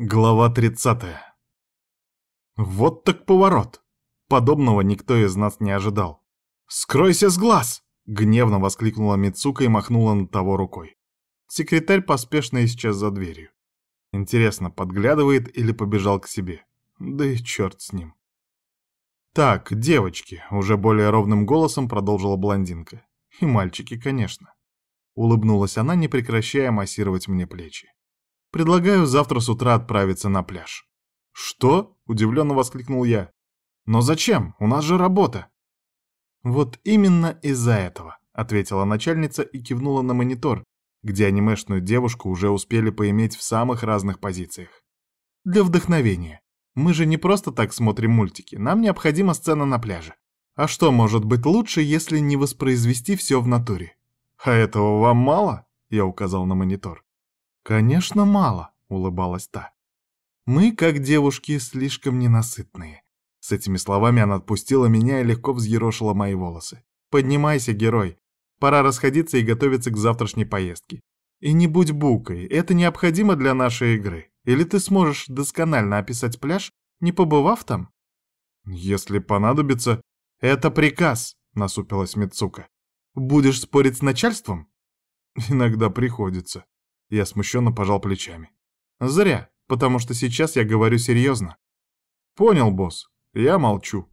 Глава 30. Вот так поворот. Подобного никто из нас не ожидал. «Скройся с глаз!» — гневно воскликнула Мицука и махнула на того рукой. Секретарь поспешно исчез за дверью. Интересно, подглядывает или побежал к себе? Да и черт с ним. «Так, девочки», — уже более ровным голосом продолжила блондинка. «И мальчики, конечно». Улыбнулась она, не прекращая массировать мне плечи. Предлагаю завтра с утра отправиться на пляж». «Что?» — удивленно воскликнул я. «Но зачем? У нас же работа». «Вот именно из-за этого», — ответила начальница и кивнула на монитор, где анимешную девушку уже успели поиметь в самых разных позициях. «Для вдохновения. Мы же не просто так смотрим мультики, нам необходима сцена на пляже. А что может быть лучше, если не воспроизвести все в натуре?» «А этого вам мало?» — я указал на монитор. «Конечно, мало», — улыбалась та. «Мы, как девушки, слишком ненасытные». С этими словами она отпустила меня и легко взъерошила мои волосы. «Поднимайся, герой. Пора расходиться и готовиться к завтрашней поездке. И не будь букой, это необходимо для нашей игры. Или ты сможешь досконально описать пляж, не побывав там?» «Если понадобится...» «Это приказ», — насупилась Мицука. «Будешь спорить с начальством?» «Иногда приходится», я смущенно пожал плечами. Зря, потому что сейчас я говорю серьезно. Понял, босс. Я молчу.